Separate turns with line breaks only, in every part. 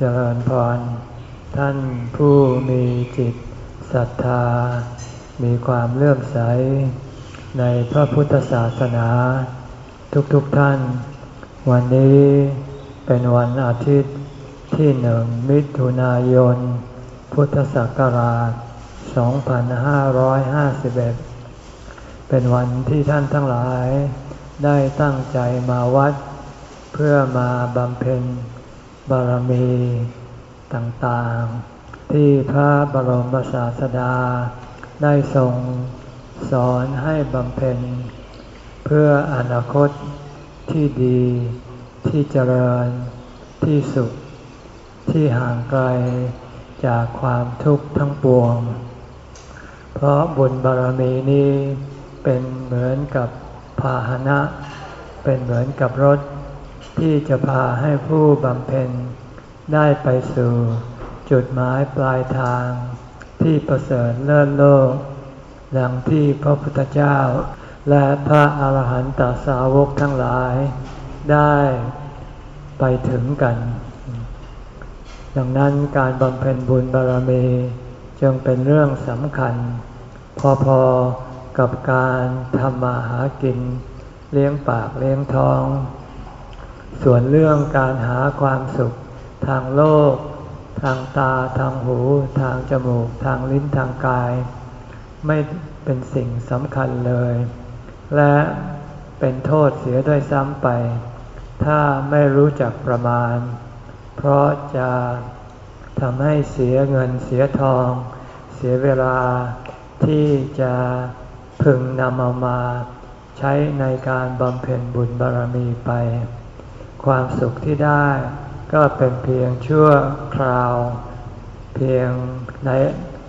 เจริญพร ท่านผู้มีจิตศรัทธา มีความเลื่อมใส ในพระพุทธศาสนา ทุกๆทท่าน วันนี้เป็นวันอาทิตย์ที่หนึ่งมิถุนายน พุทธศักราช 2551 เป็นวันที่ท่านทั้งหลายได้ตั้งใจมาวัด เพื่อมาบำเพ็ญ บารมีต่างๆ ที่พระบรมศาสดาได้ทรงสอนให้บำเพ็ญ เพื่ออนาคตที่ดีที่เจริญที่สุข ที่ห่างไกลจากความทุกข์ทั้งปวง เพราะบุญบารมีนี้เป็นเหมือนกับพาหนะ เป็นเหมือนกับรถ ที่จะพาให้ผู้บำเพ็ญได้ไปสู่จุดหมายปลายทาง ที่ประเสริฐเลิศโลก ดังที่พระพุทธเจ้า และพระอาหารหันตสาวกทั้งหลาย ได้ไปถึงกัน ดังนั้นการบำเพ็ญบุญบารมีจึงเป็นเรื่องสำคัญ พอๆกับการทำมาหากิน เลี้ยงปากเลี้ยงท้อง ส่วนเรื่องการหาความสุข ทางโลก ทางตา ทางหู ทางจมูก ทางลิ้นทางกาย ไม่เป็นสิ่งสำคัญเลย และเป็นโทษเสียด้วยซ้ำไป ถ้าไม่รู้จักประมาณ เพราะจะทำให้เสียเงินเสียทอง เสียเวลาที่จะพึงนำเอามา ใช้ในการบำเพ็ญบุญบารมีไป ความสุขที่ได้ก็เป็นเพียงชั่วคราว เพียงใน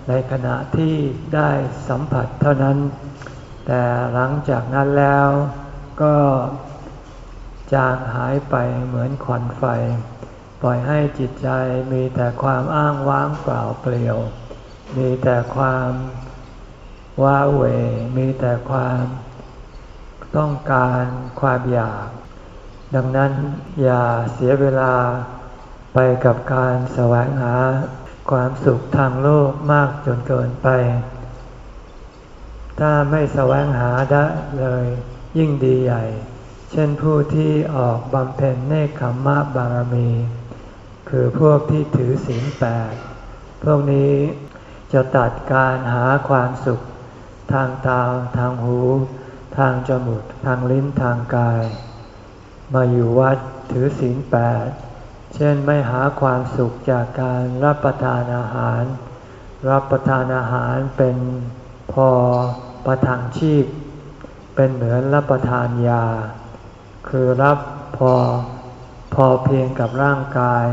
ในขณะที่ได้สัมผัสเท่านั้น แต่หลังจากนั้นแล้วก็จางหายไปเหมือนควันไฟ ปล่อยให้จิตใจมีแต่ความอ้างว้างเปล่าเปลี่ยว มีแต่ความว้าเหวมีแต่ความต้องการความอยาก ดังนั้นอย่าเสียเวลาไปกับการแสวงหาความสุขทางโลกมากจนเกินไป ถ้าไม่แสวงหาได้เลยยิ่งดีใหญ่ เช่นผู้ที่ออกบำเพ็ญเนคขมมะบารมี คือพวกที่ถือศีลแปดพวกนี้จะตัดการหาความสุข ทางตาทางหู ทางจมูกทางลิ้นทางกาย มาอยู่วัดถือศีลแปดเช่นไม่หาความสุขจากการรับประทานอาหาร รับประทานอาหารเป็นพอประทังชีพ เป็นเหมือนรับประทานยา คือรับพอพอเพียงกับร่างกาย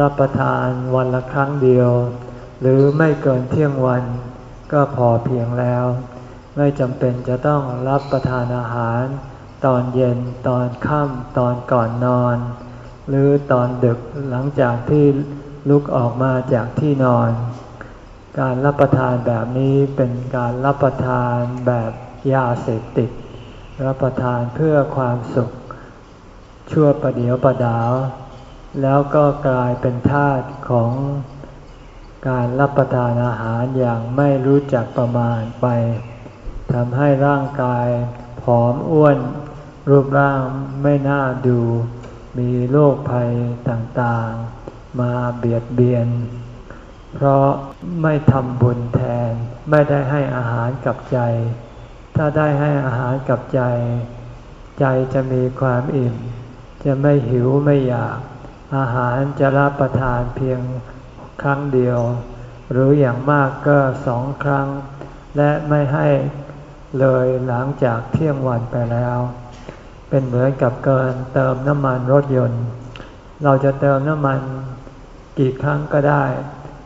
รับประทานวันละครั้งเดียว หรือไม่เกินเที่ยงวันก็พอเพียงแล้ว ไม่จำเป็นจะต้องรับประทานอาหาร ตอนเย็นตอนค่ำตอนก่อนนอน หรือตอนดึกหลังจากที่ลุกออกมาจากที่นอน การรับประทานแบบนี้เป็นการรับประทานแบบยาเสพติด รับประทานเพื่อความสุข ชั่วประเดียวประดาว แล้วก็กลายเป็นทาตของการรับประทานอาหารอย่างไม่รู้จักประมาณไปทำให้ร่างกายผอมอ้วน รูปร่างไม่น่าดู มีโรคภัยต่างๆ มาเบียดเบียน เพราะไม่ทำบุญแทน ไม่ได้ให้อาหารกับใจ ถ้าได้ให้อาหารกับใจ ใจจะมีความอิ่ม จะไม่หิวไม่อยาก อาหารจะรับประทานเพียงครั้งเดียว หรืออย่างมากก็สองครั้ง และไม่ให้เลยหลังจากเที่ยงวันไปแล้ว เป็นเหมือนกับเกินเติมน้ำมันรถยนต์ เราจะเติมน้ำมันกี่ครั้งก็ได้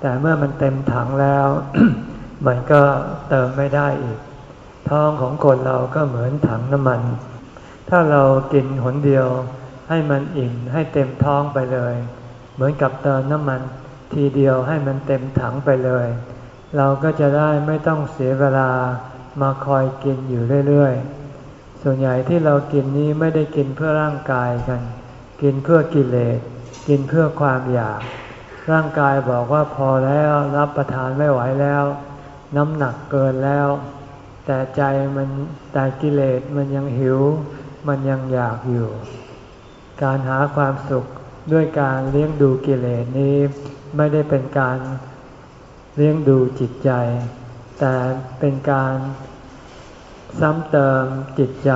แต่เมื่อมันเต็มถังแล้ว มันก็เติมไม่ได้อีก ท้องของคนเราก็เหมือนถังน้ำมัน ถ้าเรากินหนเดียวให้มันอิ่มให้เต็มท้องไปเลย เหมือนกับเติมน้ำมันทีเดียวให้มันเต็มถังไปเลย เราก็จะได้ไม่ต้องเสียเวลามาคอยกินอยู่เรื่อยๆ ส่วนใหญ่ที่เรากินนี้ไม่ได้กินเพื่อร่างกายกัน กินเพื่อกิเลส กินเพื่อความอยาก ร่างกายบอกว่าพอแล้วรับประทานไม่ไหวแล้ว น้ำหนักเกินแล้ว แต่ใจมันแต่กิเลสมันยังหิว มันยังอยากอยู่ การหาความสุขด้วยการเลี้ยงดูกิเลสนี้ไม่ได้เป็นการเลี้ยงดูจิตใจ แต่เป็นการ ซ้ำเติมจิตใจ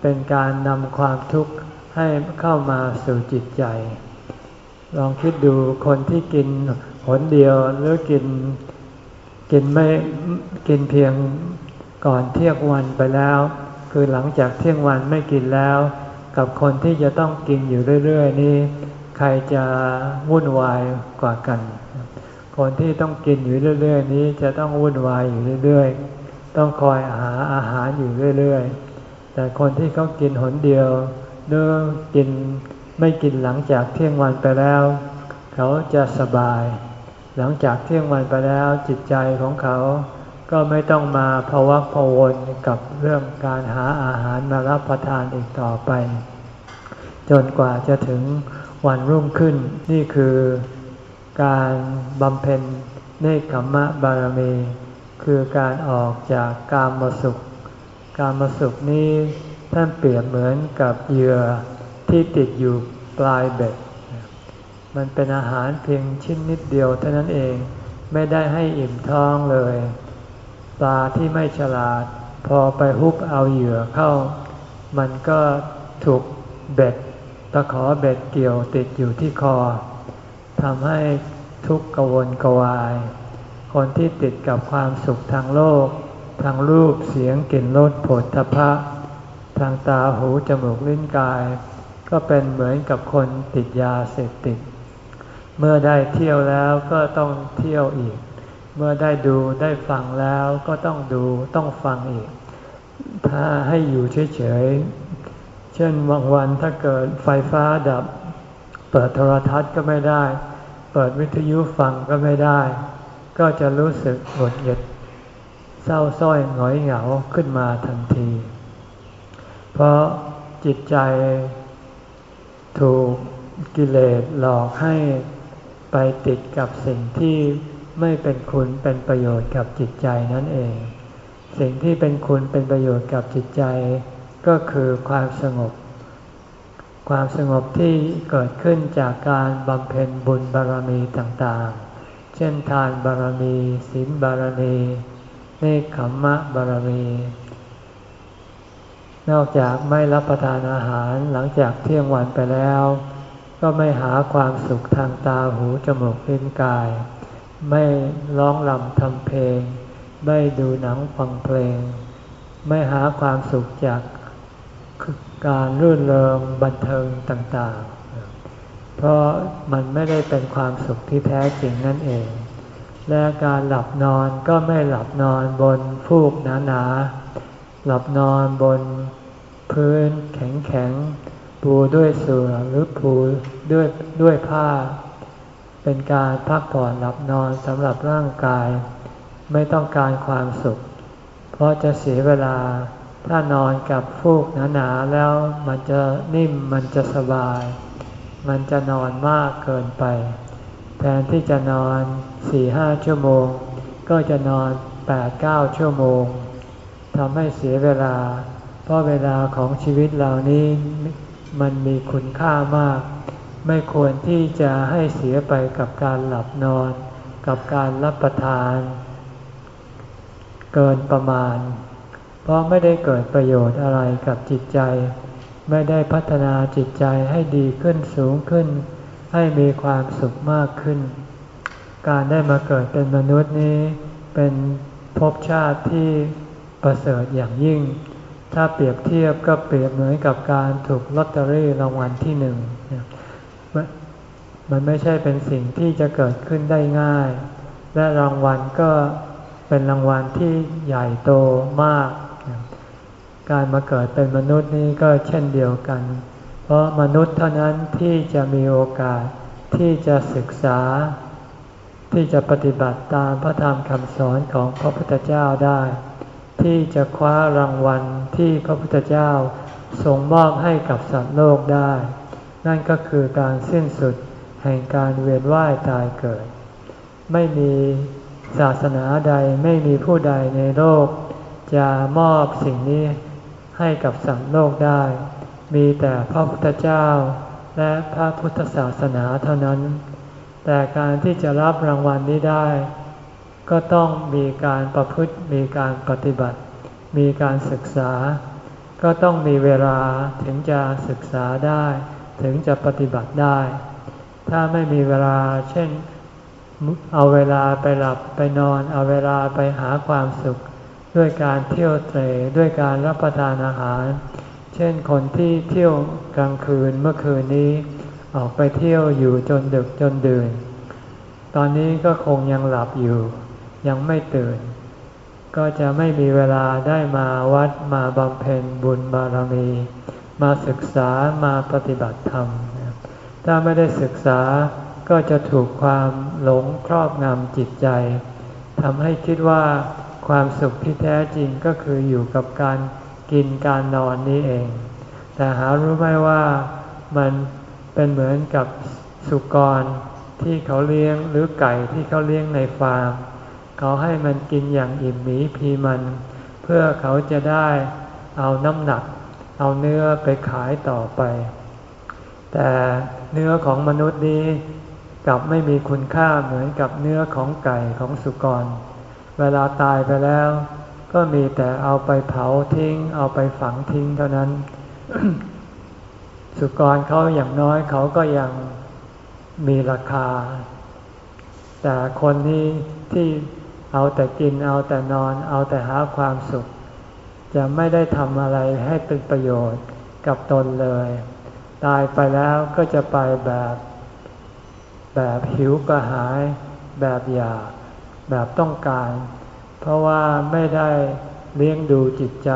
เป็นการนำความทุกข์ให้เข้ามาสู่จิตใจ ลองคิดดูคนที่กินหนเดียวหรือกินกินไม่กินเพียงก่อนเที่ยงวันไปแล้ว คือหลังจากเที่ยงวันไม่กินแล้ว กับคนที่จะต้องกินอยู่เรื่อยๆ นี่ใครจะวุ่นวายกว่ากัน คนที่ต้องกินอยู่เรื่อย ๆ นี้จะต้องวุ่นวายอยู่เรื่อย ๆ ต้องคอยหาอาหารอยู่เรื่อยๆ แต่คนที่เขากินหนเดียวเนื้อกินไม่กินหลังจากเที่ยงวันไปแล้ว เขาจะสบาย หลังจากเที่ยงวันไปแล้วจิตใจของเขาก็ไม่ต้องมาภวักพวนกับเรื่องการหาอาหารมารับประทานอีกต่อไป จนกว่าจะถึงวันรุ่งขึ้น นี่คือการบำเพ็ญเนคขมมะบารมี คือการออกจากกามมสุข กามมสุขนี้ท่านเปรียบเหมือนกับเหยื่อที่ติดอยู่ปลายเบ็ด มันเป็นอาหารเพียงชิ้นนิดเดียวเท่านั้นเองไม่ได้ให้อิ่มท้องเลย ปลาที่ไม่ฉลาด พอไปฮุบเอาเหยื่อเข้า มันก็ถูกเบ็ดตะขอเบ็ดเกี่ยวติดอยู่ที่คอทำให้ทุกข์กวนกวาย คนที่ติดกับความสุขทางโลก ทางรูปเสียงกลิ่นรสผลทพะ ทางตาหูจมูกลิ้นกาย ก็เป็นเหมือนกับคนติดยาเสพติด เมื่อได้เที่ยวแล้วก็ต้องเที่ยวอีก เมื่อได้ดูได้ฟังแล้วก็ต้องดูต้องฟังอีก ถ้าให้อยู่เฉยๆ เช่นบางวันถ้าเกิดไฟฟ้าดับ เปิดโทรทัศน์ก็ไม่ได้ เปิดวิทยุฟังก็ไม่ได้ ก็จะรู้สึกหงุดหงิดเศร้าส้อยหงอยเหงาขึ้นมาทันที เพราะจิตใจถูกกิเลสหลอกให้ไปติดกับสิ่งที่ไม่เป็นคุณเป็นประโยชน์กับจิตใจนั่นเอง สิ่งที่เป็นคุณเป็นประโยชน์กับจิตใจ ก็คือความสงบ ความสงบที่เกิดขึ้นจากการบำเพ็ญบุญบารมีต่างๆ ช่นทานบารมีศีลบารมีเนคขมมะบารมี นอกจากไม่รับประทานอาหารหลังจากเที่ยงวันไปแล้ว ก็ไม่หาความสุขทางตาหูจมูกลิ้นกาย ไม่ร้องลำทำเพลง ไม่ดูหนังฟังเพลง ไม่หาความสุขจากการรื่นเริงบันเทิงต่างๆ เพราะมันไม่ได้เป็นความสุขที่แท้จริงนั่นเอง และการหลับนอนก็ไม่หลับนอนบนฟูกหนาๆ หลับนอนบนพื้นแข็งๆ ปูด้วยเสื่อหรือปูด้วยด้วยผ้า เป็นการพักผ่อนหลับนอนสำหรับร่างกาย ไม่ต้องการความสุข เพราะจะเสียเวลาถ้านอนกับฟูกหนาๆ แล้วมันจะนิ่มมันจะสบาย มันจะนอนมากเกินไป แทนที่จะนอนสี่ห้าชั่วโมง ก็จะนอนแปดเก้าชั่วโมงทำให้เสียเวลา เพราะเวลาของชีวิตเหล่านี้มันมีคุณค่ามาก ไม่ควรที่จะให้เสียไปกับการหลับนอน กับการรับประทาน เกินประมาณ เพราะไม่ได้เกิดประโยชน์อะไรกับจิตใจ ไม่ได้พัฒนาจิตใจให้ดีขึ้นสูงขึ้น ให้มีความสุขมากขึ้น การได้มาเกิดเป็นมนุษย์นี้ เป็นภพชาติที่ประเสริฐอย่างยิ่ง ถ้าเปรียบเทียบก็เปรียบเหมือนกับการถูกลอตเตอรี่รางวัลที่หนึ่งมันไม่ใช่เป็นสิ่งที่จะเกิดขึ้นได้ง่าย และรางวัลก็เป็นรางวัลที่ใหญ่โตมาก การมาเกิดเป็นมนุษย์นี้ก็เช่นเดียวกัน เพราะมนุษย์เท่านั้นที่จะมีโอกาสที่จะศึกษา ที่จะปฏิบัติตามพระธรรมคำสอนของพระพุทธเจ้าได้ ที่จะคว้ารางวัลที่พระพุทธเจ้าทรงมอบให้กับสัตว์โลกได้ นั่นก็คือการสิ้นสุดแห่งการเวียนว่ายตายเกิด ไม่มีศาสนาใดไม่มีผู้ใดในโลก จะมอบสิ่งนี้ ให้กับสัตว์โลกได้ มีแต่พระพุทธเจ้า และพระพุทธศาสนาเท่านั้น แต่การที่จะรับรางวัลนี้ได้ ก็ต้องมีการประพฤติมีการปฏิบัติ มีการศึกษา ก็ต้องมีเวลาถึงจะศึกษาได้ ถึงจะปฏิบัติได้ ถ้าไม่มีเวลาเช่นเอาเวลาไปหลับไปนอน เอาเวลาไปหาความสุข ด้วยการเที่ยวเตะด้วยการรับประทานอาหาร เช่นคนที่เที่ยวกลางคืนเมื่อคืนนี้ออกไปเที่ยวอยู่จนดึกจนดื่น ตอนนี้ก็คงยังหลับอยู่ ยังไม่ตื่น ก็จะไม่มีเวลาได้มาวัดมาบำเพ็ญบุญบารมี มาศึกษามาปฏิบัติธรรม ถ้าไม่ได้ศึกษาก็จะถูกความหลงครอบงำจิตใจทำให้คิดว่า ความสุขที่แท้จริงก็คืออยู่กับการกินการนอนนี้เอง แต่หารู้ไหมว่ามันเป็นเหมือนกับสุกรที่เขาเลี้ยงหรือไก่ที่เขาเลี้ยงในฟาร์ม เขาให้มันกินอย่างอิ่มหมีพีมัน เพื่อเขาจะได้เอาน้ำหนัก เอาเนื้อไปขายต่อไป แต่เนื้อของมนุษย์นี้กลับไม่มีคุณค่าเหมือนกับเนื้อของไก่ของสุกร เวลาตายไปแล้ว ก็มีแต่เอาไปเผาทิ้ง เอาไปฝังทิ้งเท่านั้น สุกรเขาอย่างน้อยเขาก็ยังมีราคา แต่คนนี้ที่เอาแต่กินเอาแต่นอน เอาแต่หาความสุข จะไม่ได้ทำอะไรให้เป็นประโยชน์กับตนเลย ตายไปแล้วก็จะไปแบบ แบบหิวกระหาย แบบอยาก แบบต้องการ เพราะว่าไม่ได้เลี้ยงดูจิตใจ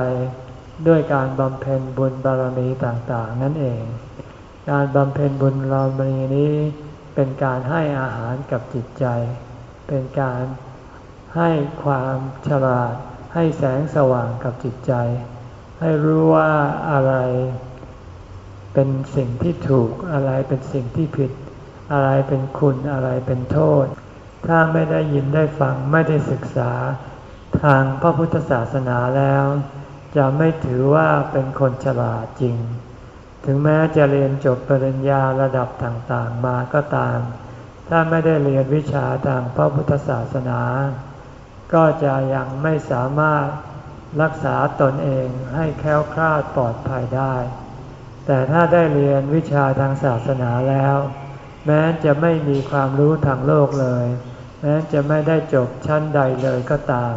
ด้วยการบำเพ็ญบุญบารมีต่างๆ นั่นเอง การบำเพ็ญบุญบารมีนี้เป็นการให้อาหารกับจิตใจ เป็นการให้ความฉลาด ให้แสงสว่างกับจิตใจ ให้รู้ว่าอะไรเป็นสิ่งที่ถูกอะไรเป็นสิ่งที่ผิด อะไรเป็นคุณอะไรเป็นโทษ ถ้าไม่ได้ยินได้ฟังไม่ได้ศึกษา ทางพระพุทธศาสนาแล้ว จะไม่ถือว่าเป็นคนฉลาดจริง ถึงแม้จะเรียนจบปริญญาระดับต่างๆมาก็ตาม ถ้าไม่ได้เรียนวิชาทางพระพุทธศาสนา ก็จะยังไม่สามารถรักษาตนเองให้แค้วคลาดปลอดภัยได้ แต่ถ้าได้เรียนวิชาทางศาสนาแล้ว แม้จะไม่มีความรู้ทางโลกเลย แม้จะไม่ได้จบชั้นใดเลยก็ตาม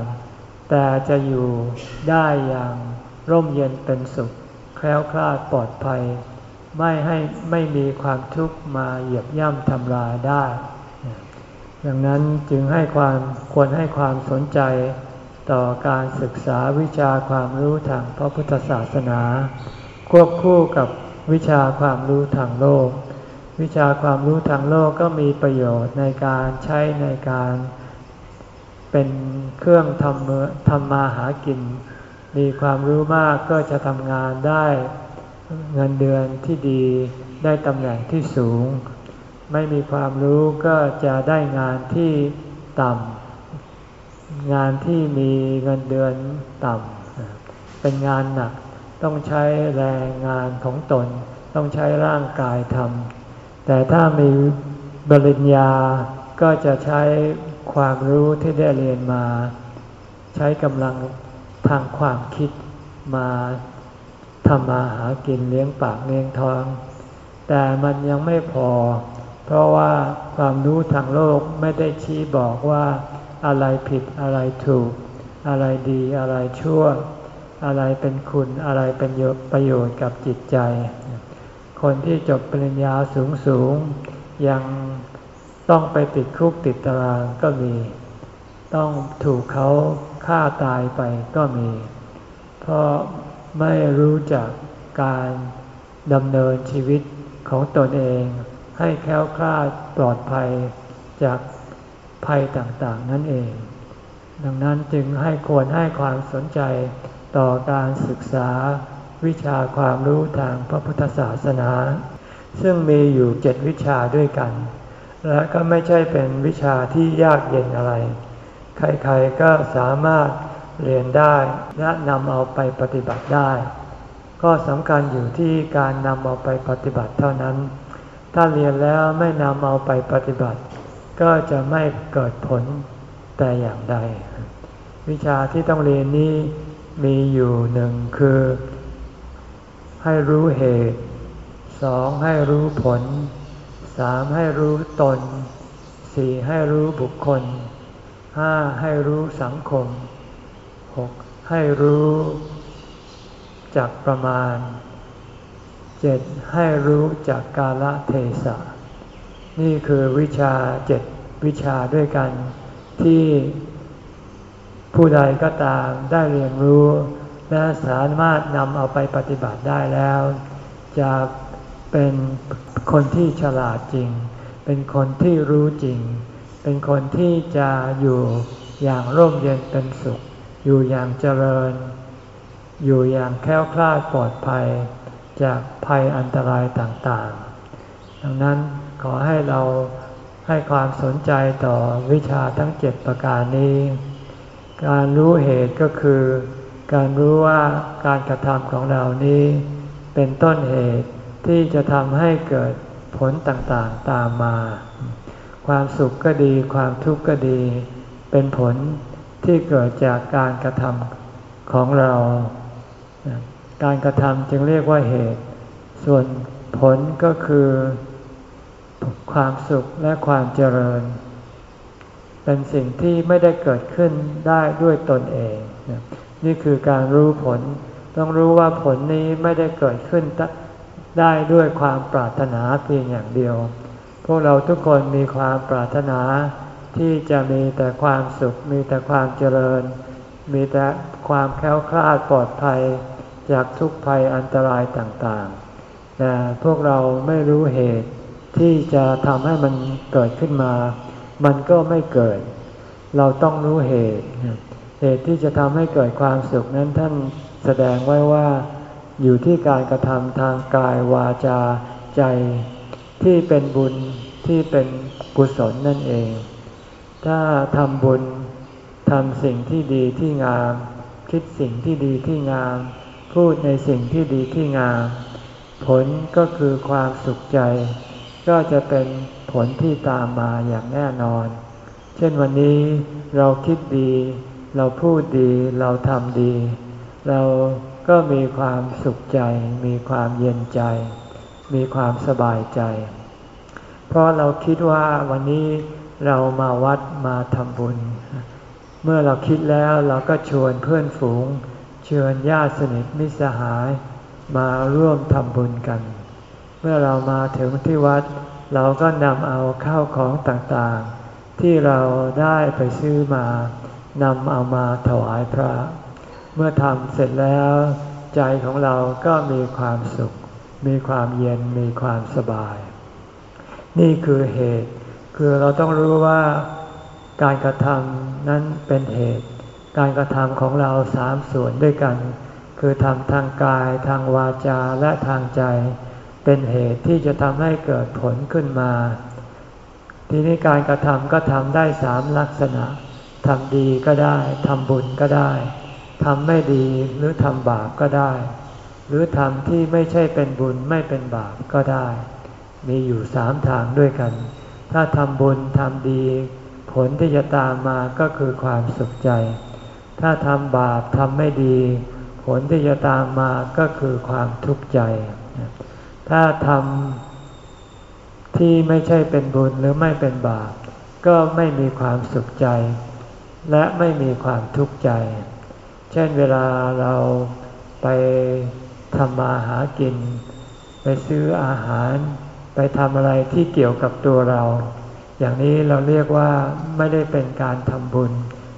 แต่จะอยู่ได้อย่างร่มเย็นเป็นสุข แคล้วคลาดปลอดภัย ไม่ให้ไม่มีความทุกข์มาเหยียบย่ำทำลายได้ดังนั้นจึงให้ความควรให้ความสนใจต่อการศึกษาวิชาความรู้ทางพระพุทธศาสนา ควบคู่กับวิชาความรู้ทางโลก วิชาความรู้ทางโลกก็มีประโยชน์ในการใช้ในการเป็นเครื่องทำทำมาหากิน มีความรู้มากก็จะทำงานได้เงินเดือนที่ดีได้ตำแหน่งที่สูง ไม่มีความรู้ก็จะได้งานที่ต่ำงานที่มีเงินเดือนต่ำเป็นงานหนักต้องใช้แรงงานของตน ต้องใช้ร่างกายทำ แต่ถ้ามีบริญญาก็จะใช้ความรู้ที่ได้เรียนมา ใช้กำลังทางความคิดมาทำมาหากินเลี้ยงปากเลี้ยงท้อง แต่มันยังไม่พอ เพราะว่าความรู้ทางโลกไม่ได้ชี้บอกว่าอะไรผิดอะไรถูก อะไรดีอะไรชั่ว อะไรเป็นคุณอะไรเป็นประโยชน์กับจิตใจ คนที่จบปริญญาสูงสูงยังต้องไปติดคุกติดตารางก็มี ต้องถูกเขาฆ่าตายไปก็มี เพราะไม่รู้จักการดำเนินชีวิตของตนเองให้แค้วคลาดปลอดภัยจากภัยต่างๆนั่นเอง ดังนั้นจึงให้ควรให้ความสนใจต่อการศึกษา วิชาความรู้ทางพระพุทธศาสนา ซึ่งมีอยู่เจ็ดวิชาด้วยกัน และก็ไม่ใช่เป็นวิชาที่ยากเย็นอะไร ใครๆก็สามารถเรียนได้และนำเอาไปปฏิบัติได้ ก็สำคัญอยู่ที่การนำเอาไปปฏิบัติเท่านั้น ถ้าเรียนแล้วไม่นำเอาไปปฏิบัติ ก็จะไม่เกิดผลแต่อย่างใด วิชาที่ต้องเรียนนี้มีอยู่หนึ่งคือ ให้รู้เหตุสองให้รู้ผลสามให้รู้ตนสี่ให้รู้บุคคลห้าให้รู้สังคมหกให้รู้จักประมาณเจ็ดให้รู้จักกาลเทศะ นี่คือวิชาเจ็ดวิชาด้วยกันที่ผู้ใดก็ตามได้เรียนรู้ และสามารถนำเอาไปปฏิบัติได้แล้ว จะเป็นคนที่ฉลาดจริง เป็นคนที่รู้จริง เป็นคนที่จะอยู่อย่างร่มเย็นเป็นสุข อยู่อย่างเจริญ อยู่อย่างแค้วคลาดปลอดภัย จากภัยอันตรายต่างๆ ดังนั้นขอให้เราให้ความสนใจต่อวิชาทั้งเจ็ดประการนี้ การรู้เหตุก็คือ การรู้ว่าการกระทำของเรานี้ เป็นต้นเหตุที่จะทำให้เกิดผลต่างๆตามมา ความสุขก็ดี ความทุกข์ก็ดี เป็นผลที่เกิดจากการกระทำของเรา การกระทำจึงเรียกว่าเหตุ ส่วนผลก็คือ ความสุขและความเจริญ เป็นสิ่งที่ไม่ได้เกิดขึ้นได้ด้วยตนเอง นี่คือการรู้ผล ต้องรู้ว่าผลนี้ไม่ได้เกิดขึ้นได้ด้วยความปรารถนาเพียงอย่างเดียว พวกเราทุกคนมีความปรารถนา ที่จะมีแต่ความสุข มีแต่ความเจริญ มีแต่ความแค้วคลาดปลอดภัย จากทุกภัยอันตรายต่างๆ แต่พวกเราไม่รู้เหตุที่จะทำให้มันเกิดขึ้นมา มันก็ไม่เกิด เราต้องรู้เหตุ เหตุที่จะทำให้เกิดความสุขนั้นท่านแสดงไว้ว่า อยู่ที่การกระทำทางกายวาจาใจ ที่เป็นบุญที่เป็นกุศลนั่นเอง ถ้าทำบุญทำสิ่งที่ดีที่งาม คิดสิ่งที่ดีที่งาม พูดในสิ่งที่ดีที่งาม ผลก็คือความสุขใจ ก็จะเป็นผลที่ตามมาอย่างแน่นอน เช่นวันนี้เราคิดดี เราพูดดีเราทำดี เราก็มีความสุขใจ มีความเย็นใจ มีความสบายใจ เพราะเราคิดว่าวันนี้เรามาวัดมาทำบุญ เมื่อเราคิดแล้วเราก็ชวนเพื่อนฝูงเชิญญาติสนิทมิสหาย มาร่วมทำบุญกัน เมื่อเรามาถึงที่วัด เราก็นำเอาข้าวของต่างๆ ที่เราได้ไปซื้อมา นำเอามาถวายพระ เมื่อทำเสร็จแล้ว ใจของเราก็มีความสุข มีความเย็นมีความสบาย นี่คือเหตุ คือเราต้องรู้ว่าการกระทำนั้นเป็นเหตุ การกระทำของเราสามส่วนด้วยกัน คือทำทางกายทางวาจาและทางใจ เป็นเหตุที่จะทำให้เกิดผลขึ้นมา ทีนี้การกระทำก็ทำได้สามลักษณะ ทำดีก็ได้ทำบุญก็ได้ทำไม่ดีหรือทำบาปก็ได้ หรือทำที่ไม่ใช่เป็นบุญไม่เป็นบาปก็ได้ มีอยู่สามทางด้วยกัน ถ้าทำบุญทำดี ผลที่จะตามมาก็คือความสุขใจ ถ้าทำบาปทำไม่ดี ผลที่จะตามมาก็คือความทุกข์ใจ ถ้าทำที่ไม่ใช่เป็นบุญหรือไม่เป็นบาป ก็ไม่มีความสุขใจ และไม่มีความทุกข์ใจ เช่นเวลาเราไปทำมาหากิน ไปซื้ออาหาร ไปทำอะไรที่เกี่ยวกับตัวเรา อย่างนี้เราเรียกว่าไม่ได้เป็นการทำบุญ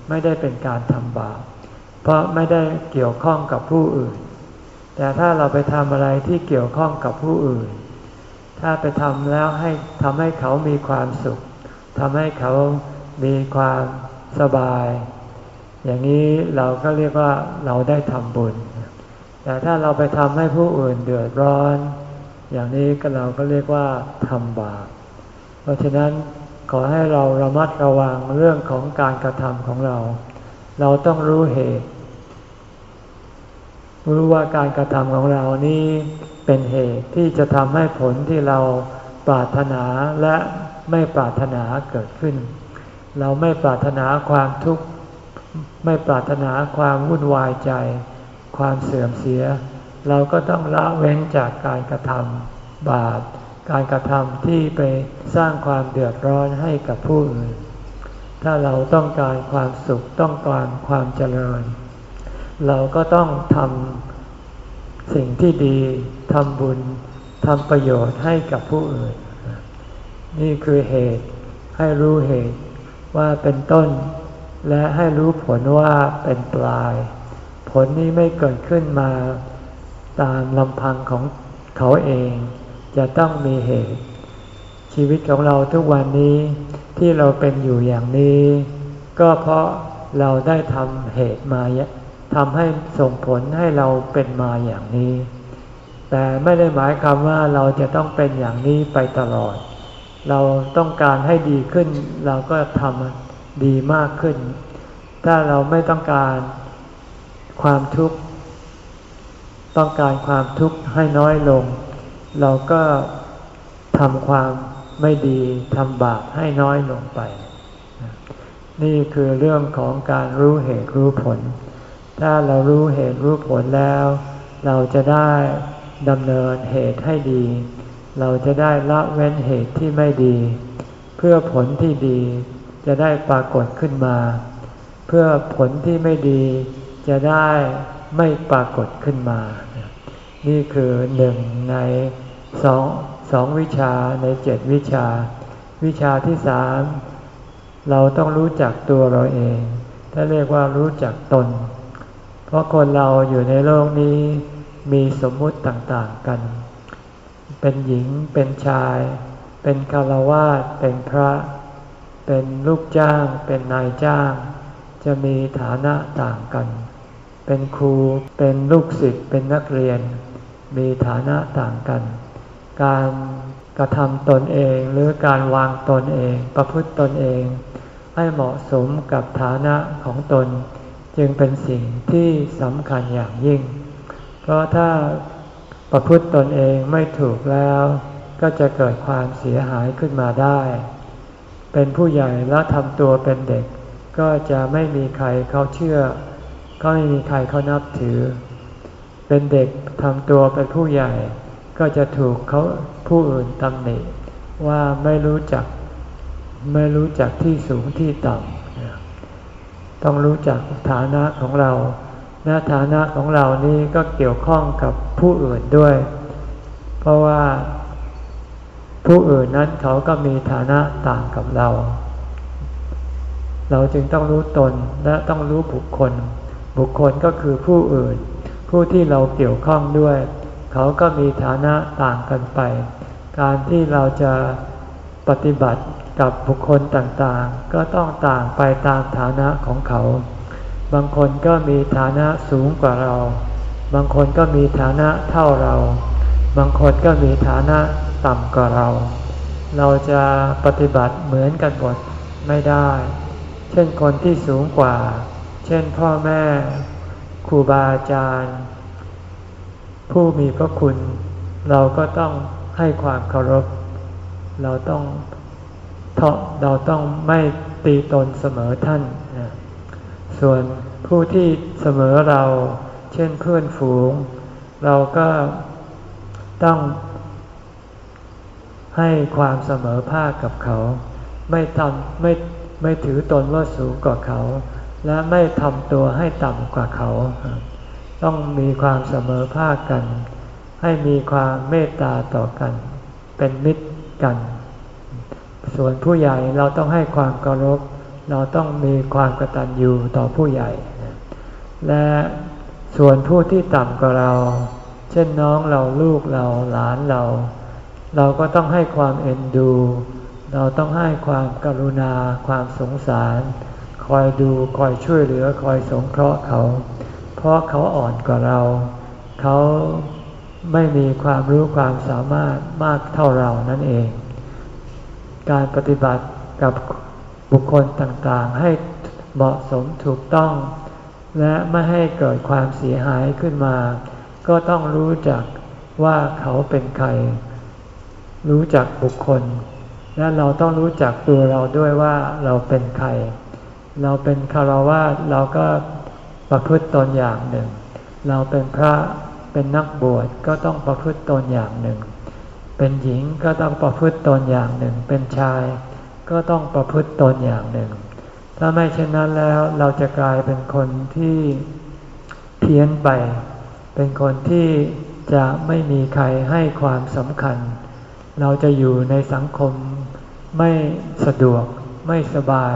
ไม่ได้เป็นการทำบาป เพราะไม่ได้เกี่ยวข้องกับผู้อื่น แต่ถ้าเราไปทำอะไรที่เกี่ยวข้องกับผู้อื่น ถ้าไปทำแล้วให้ทำให้เขามีความสุขทำให้เขามีความ สบาย อย่างนี้เราก็เรียกว่าเราได้ทำบุญ แต่ถ้าเราไปทำให้ผู้อื่นเดือดร้อน อย่างนี้ก็เราก็เรียกว่าทำบาป เพราะฉะนั้นขอให้เราระมัดระวังเรื่องของการกระทำของเรา เราต้องรู้เหตุ รู้ว่าการกระทำของเรานี้เป็นเหตุที่จะทำให้ผลที่เราปรารถนาและไม่ปรารถนาเกิดขึ้น เราไม่ปรารถนาความทุกข์ ไม่ปรารถนาความวุ่นวายใจ ความเสื่อมเสีย เราก็ต้องละเว้นจากการกระทำบาป การกระทำที่ไปสร้างความเดือดร้อนให้กับผู้อื่น ถ้าเราต้องการความสุขต้องการความเจริญ เราก็ต้องทำสิ่งที่ดีทำบุญทำประโยชน์ให้กับผู้อื่น นี่คือเหตุให้รู้เหตุ ว่าเป็นต้น และให้รู้ผลว่าเป็นปลาย ผลนี้ไม่เกิดขึ้นมาตามลำพังของเขาเอง จะต้องมีเหตุ ชีวิตของเราทุกวันนี้ที่เราเป็นอยู่อย่างนี้ ก็เพราะเราได้ทำเหตุมาทำให้ส่งผลให้เราเป็นมาอย่างนี้ แต่ไม่ได้หมายความว่าเราจะต้องเป็นอย่างนี้ไปตลอด เราต้องการให้ดีขึ้น เราก็ทำดีมากขึ้น ถ้าเราไม่ต้องการความทุกข์ ต้องการความทุกข์ให้น้อยลง เราก็ทำความไม่ดีทำบาปให้น้อยลงไป นี่คือเรื่องของการรู้เหตุรู้ผล ถ้าเรารู้เหตุรู้ผลแล้ว เราจะได้ดำเนินเหตุให้ดี เราจะได้ละเว้นเหตุที่ไม่ดี เพื่อผลที่ดีจะได้ปรากฏขึ้นมา เพื่อผลที่ไม่ดีจะได้ไม่ปรากฏขึ้นมา นี่คือหนึ่งในสองสองวิชาในเจ็ดวิชา วิชาที่สามเราต้องรู้จักตัวเราเอง ถ้าเรียกว่ารู้จักตน เพราะคนเราอยู่ในโลกนี้มีสมมุติต่างๆกัน เป็นหญิง เป็นชาย เป็นคารวาสเป็นพระ เป็นลูกจ้าง เป็นนายจ้าง จะมีฐานะต่างกัน เป็นครู เป็นลูกศิษย์ เป็นนักเรียน มีฐานะต่างกัน การกระทำตนเองหรือการวางตนเอง ประพฤติตนเอง ให้เหมาะสมกับฐานะของตน จึงเป็นสิ่งที่สำคัญอย่างยิ่ง เพราะถ้า ประพฤติตนเองไม่ถูกแล้ว ก็จะเกิดความเสียหายขึ้นมาได้ เป็นผู้ใหญ่แล้วทำตัวเป็นเด็ก ก็จะไม่มีใครเขาเชื่อ ก็ไม่มีใครเขานับถือ เป็นเด็กทำตัวเป็นผู้ใหญ่ ก็จะถูกเขาผู้อื่นตำหนิว่าไม่รู้จักไม่รู้จักที่สูงที่ต่ำต้องรู้จักฐานะของเรา หน้าฐานะของเรานี่ก็เกี่ยวข้องกับผู้อื่นด้วย เพราะว่า ผู้อื่นนั้นเขาก็มีฐานะต่างกับเรา เราจึงต้องรู้ตนและต้องรู้บุคคล บุคคลก็คือผู้อื่น ผู้ที่เราเกี่ยวข้องด้วย เขาก็มีฐานะต่างกันไป การที่เราจะปฏิบัติกับบุคคลต่างๆ ก็ต้องต่างไปตามฐานะของเขา บางคนก็มีฐานะสูงกว่าเรา บางคนก็มีฐานะเท่าเรา บางคนก็มีฐานะต่ำกว่าเรา เราจะปฏิบัติเหมือนกันหมดไม่ได้ เช่นคนที่สูงกว่า เช่นพ่อแม่ครูบาอาจารย์ ผู้มีพระคุณ เราก็ต้องให้ความเคารพ เราต้องเทเราต้องไม่ตีตนเสมอท่าน ส่วนผู้ที่เสมอเรา เช่นเพื่อนฝูง เราก็ต้องให้ความเสมอภาคกับเขา ไม่ทำไม่ไม่ถือตนว่าสูงกว่าเขา และไม่ทำตัวให้ต่ำกว่าเขา ต้องมีความเสมอภาคกัน ให้มีความเมตตาต่อกัน เป็นมิตรกัน ส่วนผู้ใหญ่เราต้องให้ความเคารพ เราต้องมีความกตัญญูต่อผู้ใหญ่ และส่วนผู้ที่ต่ำกว่าเรา เช่นน้องเราลูกเราหลานเรา เราก็ต้องให้ความเอ็นดู เราต้องให้ความกรุณา ความสงสาร คอยดูคอยช่วยเหลือคอยสงเคราะห์เขา เพราะเขาอ่อนกว่าเรา เขาไม่มีความรู้ความสามารถมากเท่าเรานั่นเอง การปฏิบัติกับ บุคคลต่างๆ ให้เหมาะสมถูกต้อง และไม่ให้เกิดความเสียหายขึ้นมา ก็ต้องรู้จักว่าเขาเป็นใคร รู้จักบุคคล และเราต้องรู้จักตัวเราด้วยว่าเราเป็นใคร เราเป็นคารวะเราก็ประพฤติตนอย่างหนึ่ง เราเป็นพระเป็นนักบวชก็ต้องประพฤติตนอย่างหนึ่ง เป็นหญิงก็ต้องประพฤติตนอย่างหนึ่ง เป็นชาย ก็ต้องประพฤติตนอย่างหนึ่ง ถ้าไม่เช่นนั้นแล้วเราจะกลายเป็นคนที่เพี้ยนไป เป็นคนที่จะไม่มีใครให้ความสำคัญ เราจะอยู่ในสังคมไม่สะดวกไม่สบาย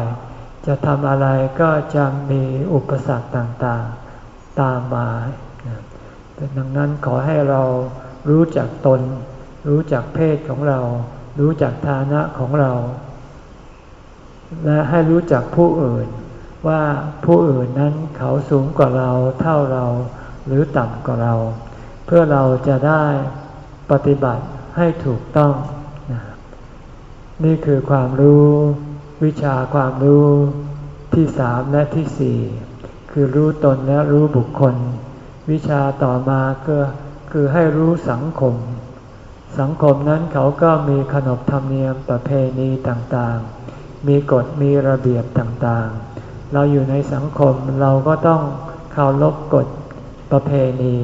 จะทำอะไรก็จะมีอุปสรรคต่างๆตามมาดังนั้นขอให้เรารู้จักตน รู้จักเพศของเรา รู้จักฐานะของเรา และให้รู้จักผู้อื่น ว่าผู้อื่นนั้นเขาสูงกว่าเราเท่าเราหรือต่ำกว่าเรา เพื่อเราจะได้ปฏิบัติให้ถูกต้อง นี่คือความรู้ วิชาความรู้ที่สามและที่สี่คือรู้ตนและรู้บุคคล วิชาต่อมาก็คือให้รู้สังคม สังคมนั้นเขาก็มีขนบธรรมเนียมประเพณีต่างๆ มีกฎมีระเบียบต่างๆ เราอยู่ในสังคมเราก็ต้องเคารพกฎประเพณี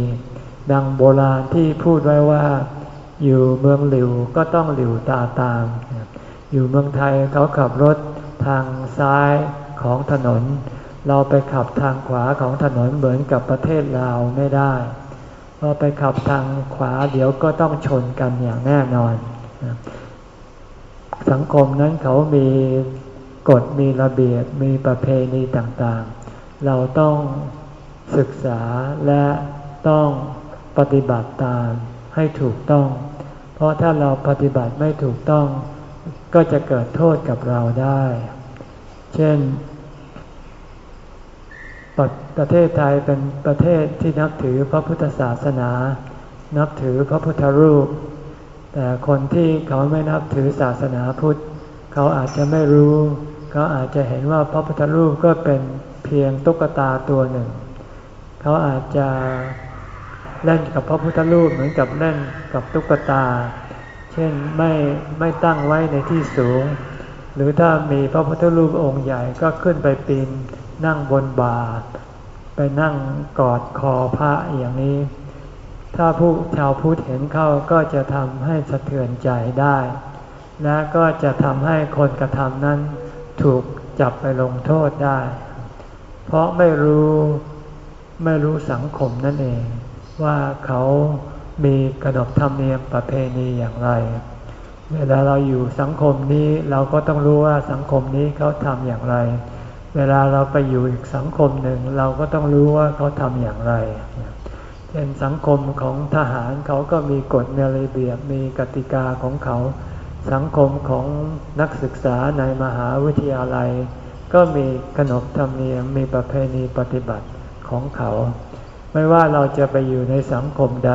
ดังโบราณที่พูดไว้ว่า อยู่เมืองหลิวก็ต้องหลิวตาตาม อยู่เมืองไทยเขาขับรถทางซ้ายของถนน เราไปขับทางขวาของถนนเหมือนกับประเทศลาวไม่ได้พอไปขับทางขวาเดี๋ยวก็ต้องชนกันอย่างแน่นอน สังคมนั้นเขามีกฎมีระเบียบมีประเพณีต่างๆ เราต้องศึกษาและต้องปฏิบัติตามให้ถูกต้อง เพราะถ้าเราปฏิบัติไม่ถูกต้อง ก็จะเกิดโทษกับเราได้ เช่น ประเทศไทยเป็นประเทศที่นับถือพระพุทธศาสนา นับถือพระพุทธรูป แต่คนที่เขาไม่นับถือศาสนาพุทธ เขาอาจจะไม่รู้ เขาอาจจะเห็นว่าพระพุทธรูปก็เป็นเพียงตุ๊กตาตัวหนึ่ง เขาอาจจะเล่นกับพระพุทธรูปเหมือนกับเล่นกับตุ๊กตา เช่นไม่ไม่ตั้งไว้ในที่สูง หรือถ้ามีพระพุทธรูปองค์ใหญ่ก็ขึ้นไปปีนนั่งบนบาทไปนั่งกอดคอพระอย่างนี้ ถ้าผู้ชาวพุทธเห็นเข้าก็จะทำให้สะเทือนใจได้ และก็จะทำให้คนกระทำนั้นถูกจับไปลงโทษได้ เพราะไม่รู้ไม่รู้สังคมนั่นเอง ว่าเขามีกระดบธรรมเนียมประเพณีอย่างไร เวลาเราอยู่สังคมนี้เราก็ต้องรู้ว่าสังคมนี้เขาทำอย่างไร เวลาเราไปอยู่อีกสังคมหนึ่งเราก็ต้องรู้ว่าเขาทำอย่างไร เช่นสังคมของทหารเขาก็มีกฎมีระเบียบมีกติกาของเขา สังคมของนักศึกษาในมหาวิทยาลัย ก็มีขนบธรรมเนียมมีประเพณีปฏิบัติของเขา ไม่ว่าเราจะไปอยู่ในสังคมใด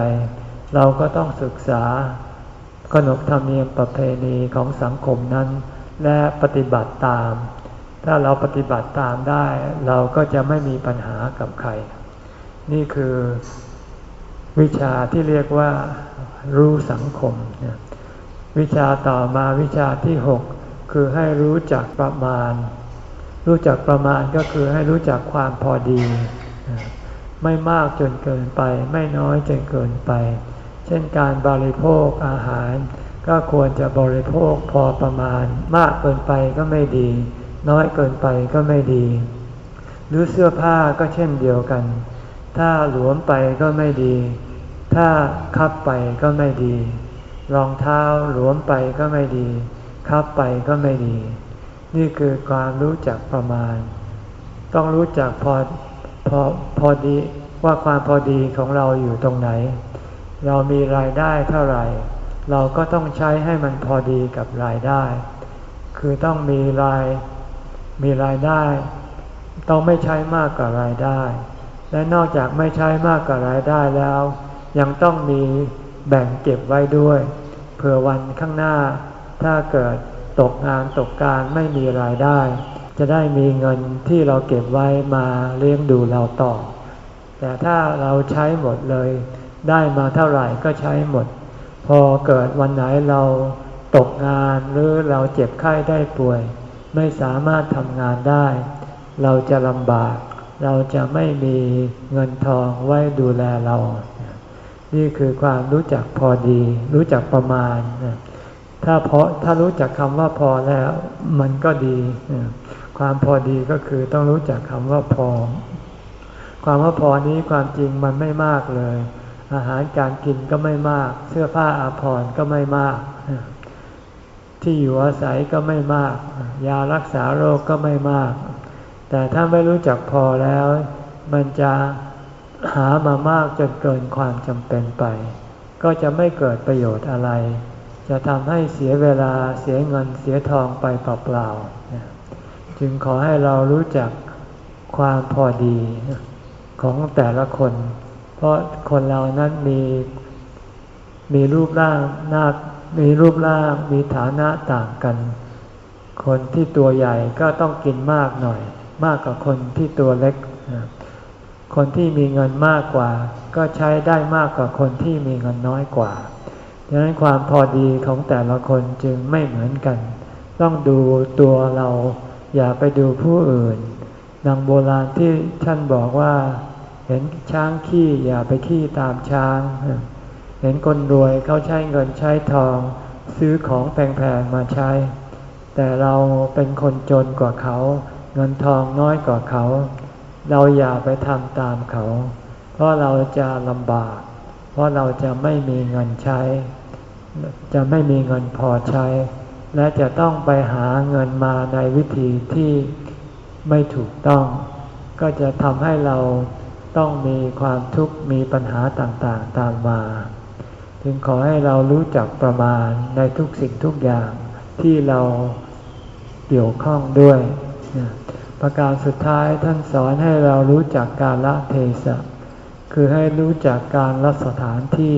เราก็ต้องศึกษาขนบธรรมเนียมประเพณีของสังคมนั้น และปฏิบัติตาม ถ้าเราปฏิบัติตามได้ เราก็จะไม่มีปัญหากับใคร นี่คือ วิชาที่เรียกว่ารู้สังคม วิชาต่อมาวิชาที่หกคือให้รู้จักประมาณ รู้จักประมาณก็คือให้รู้จักความพอดี ไม่มากจนเกินไป ไม่น้อยจนเกินไป เช่นการบริโภคอาหาร ก็ควรจะบริโภคพอประมาณ มากเกินไปก็ไม่ดี น้อยเกินไปก็ไม่ดี หรือเสื้อผ้าก็เช่นเดียวกัน ถ้าหลวมไปก็ไม่ดี ถ้าคับไปก็ไม่ดี รองเท้าหลวมไปก็ไม่ดี คับไปก็ไม่ดี นี่คือความรู้จักประมาณ ต้องรู้จักพอพอพอดีว่าความพอดีของเราอยู่ตรงไหน เรามีรายได้เท่าไหร่ เราก็ต้องใช้ให้มันพอดีกับรายได้ คือต้องมีรายมีรายได้ ต้องไม่ใช้มากกว่ารายได้ และนอกจากไม่ใช้มากกว่ารายได้แล้ว ยังต้องมีแบ่งเก็บไว้ด้วย เผื่อวันข้างหน้า ถ้าเกิดตกงานตกการไม่มีรายได้ จะได้มีเงินที่เราเก็บไว้มาเลี้ยงดูเราต่อ แต่ถ้าเราใช้หมดเลย ได้มาเท่าไหร่ก็ใช้หมด พอเกิดวันไหนเราตกงานหรือเราเจ็บไข้ได้ป่วย ไม่สามารถทำงานได้ เราจะลำบาก เราจะไม่มีเงินทองไว้ดูแลเรา นี่คือความรู้จักพอดี รู้จักประมาณ ถ้าพอถ้ารู้จักคำว่าพอแล้ว มันก็ดี ความพอดีก็คือต้องรู้จักคำว่าพอ ความว่าพอนี้ความจริงมันไม่มากเลย อาหารการกินก็ไม่มาก เสื้อผ้าอาภรณ์ก็ไม่มาก ที่อยู่อาศัยก็ไม่มาก ยารักษาโรคก็ไม่มาก แต่ถ้าไม่รู้จักพอแล้ว มันจะ หามามากจนเกินความจำเป็นไป ก็จะไม่เกิดประโยชน์อะไร จะทำให้เสียเวลาเสียเงินเสียทองไปเปล่าๆจึงขอให้เรารู้จักความพอดีของแต่ละคน เพราะคนเรานั้นมีมีรูปร่างหน้ามีรูปร่างมีฐานะต่างกัน คนที่ตัวใหญ่ก็ต้องกินมากหน่อย มากกว่าคนที่ตัวเล็ก คนที่มีเงินมากกว่า ก็ใช้ได้มากกว่าคนที่มีเงินน้อยกว่าดังนั้นความพอดีของแต่ละคนจึงไม่เหมือนกัน ต้องดูตัวเราอย่าไปดูผู้อื่นดังโบราณที่ท่านบอกว่า เห็นช้างขี้อย่าไปขี้ตามช้าง เห็นคนรวยเขาใช้เงินใช้ทอง ซื้อของแพงๆมาใช้ แต่เราเป็นคนจนกว่าเขา เงินทองน้อยกว่าเขา เราอย่าไปทำตามเขา เพราะเราจะลำบาก เพราะเราจะไม่มีเงินใช้ จะไม่มีเงินพอใช้ และจะต้องไปหาเงินมาในวิธีที่ไม่ถูกต้อง ก็จะทำให้เราต้องมีความทุกข์มีปัญหาต่างๆตามมา จึงขอให้เรารู้จักประมาณในทุกสิ่งทุกอย่างที่เราเกี่ยวข้องด้วย ประการสุดท้ายท่านสอนให้เรารู้จักการละเทศะ คือให้รู้จักการละสถานที่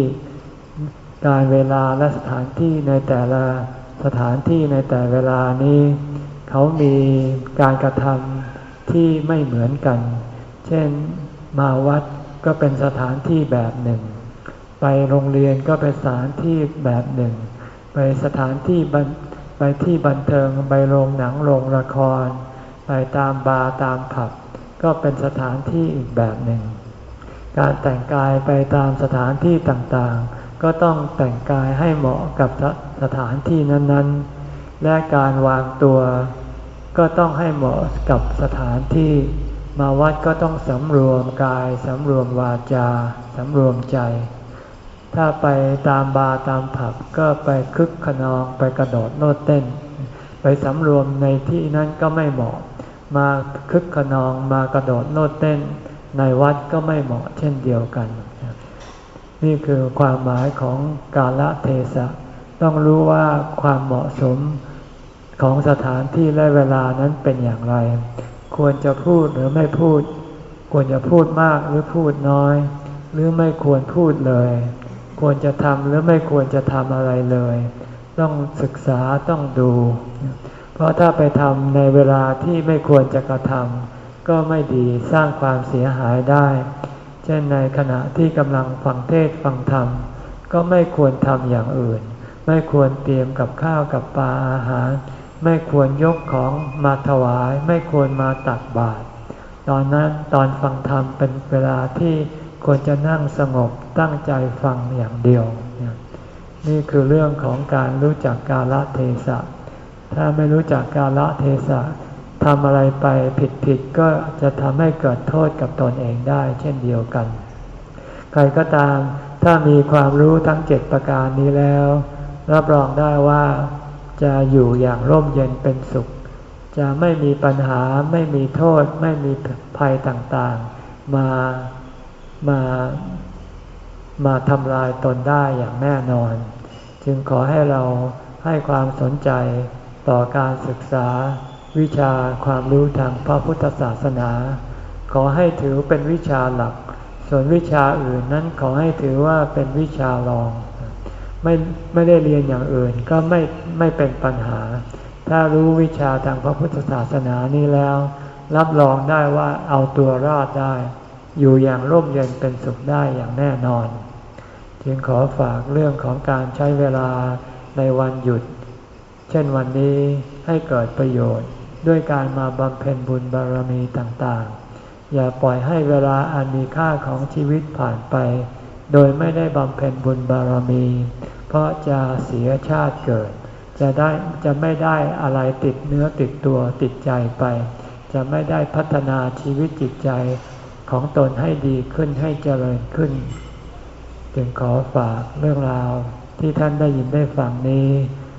การเวลาและสถานที่ในแต่ละสถานที่ในแต่เวลานี้ เขามีการกระทำที่ไม่เหมือนกัน เช่นมาวัดก็เป็นสถานที่แบบหนึ่ง ไปโรงเรียนก็ไปสถานที่แบบหนึ่ง ไปสถานที่ไปที่บันเทิงไปโรงหนังโรงละคร ไปตามบาร์ตามผับก็เป็นสถานที่อีกแบบหนึ่ง การแต่งกายไปตามสถานที่ต่างๆ ก็ต้องแต่งกายให้เหมาะกับสถานที่นั้นๆ และการวางตัว ก็ต้องให้เหมาะกับสถานที่ มาวัดก็ต้องสำรวมกายสำรวมวาจาสำรวมใจ ถ้าไปตามบาร์ตามผับก็ไปคึกขนองไปกระโดดโลดเต้น ไปสำรวมในที่นั้นก็ไม่เหมาะ มาคึกขนองมากระโดดโลดเต้นในวัดก็ไม่เหมาะเช่นเดียวกัน นี่คือความหมายของกาลเทศะ ต้องรู้ว่าความเหมาะสมของสถานที่และเวลานั้นเป็นอย่างไร ควรจะพูดหรือไม่พูด ควรจะพูดมากหรือพูดน้อย หรือไม่ควรพูดเลย ควรจะทำหรือไม่ควรจะทำอะไรเลย ต้องศึกษาต้องดู เพราะถ้าไปทำในเวลาที่ไม่ควรจะกระทำก็ไม่ดีสร้างความเสียหายได้ เช่นในขณะที่กำลังฟังเทศฟังธรรม ก็ไม่ควรทำอย่างอื่น ไม่ควรเตรียมกับข้าวกับปลาอาหาร ไม่ควรยกของมาถวาย ไม่ควรมาตักบาตรตอนนั้นตอนฟังธรรมเป็นเวลาที่ควรจะนั่งสงบตั้งใจฟังอย่างเดียว นี่คือเรื่องของการรู้จักกาลเทศะ ถ้าไม่รู้จักกาละเทศะทำอะไรไปผิดผิดก็จะทำให้เกิดโทษกับตนเองได้เช่นเดียวกัน ใครก็ตามถ้ามีความรู้ทั้งเจ็ดประการนี้แล้ว รับรองได้ว่าจะอยู่อย่างร่มเย็นเป็นสุข จะไม่มีปัญหาไม่มีโทษ ไม่มีภัยต่างๆ มามามาทำลายตนได้อย่างแน่นอน จึงขอให้เราให้ความสนใจ ต่อการศึกษา วิชาความรู้ทางพระพุทธศาสนา ขอให้ถือเป็นวิชาหลัก ส่วนวิชาอื่นนั้นขอให้ถือว่าเป็นวิชารอง ไม่ไม่ได้เรียนอย่างอื่นก็ไม่ไม่เป็นปัญหา ถ้ารู้วิชาทางพระพุทธศาสนานี้แล้ว รับรองได้ว่าเอาตัวรอดได้ อยู่อย่างร่มเย็นเป็นสุขได้อย่างแน่นอน จึงขอฝากเรื่องของการใช้เวลาในวันหยุด ช่นวันนี้ให้เกิดประโยชน์ด้วยการมาบำเพ็ญบุญบารมีต่างๆ อย่าปล่อยให้เวลาอันมีค่าของชีวิตผ่านไป โดยไม่ได้บำเพ็ญบุญบารมี เพราะจะเสียชาติเกิด จะได้จะไม่ได้อะไรติดเนื้อติดตัวติดใจไป จะไม่ได้พัฒนาชีวิตจิตใจของตนให้ดีขึ้นให้เจริญขึ้น จึงขอฝากเรื่องราวที่ท่านได้ยินได้ฟังนี้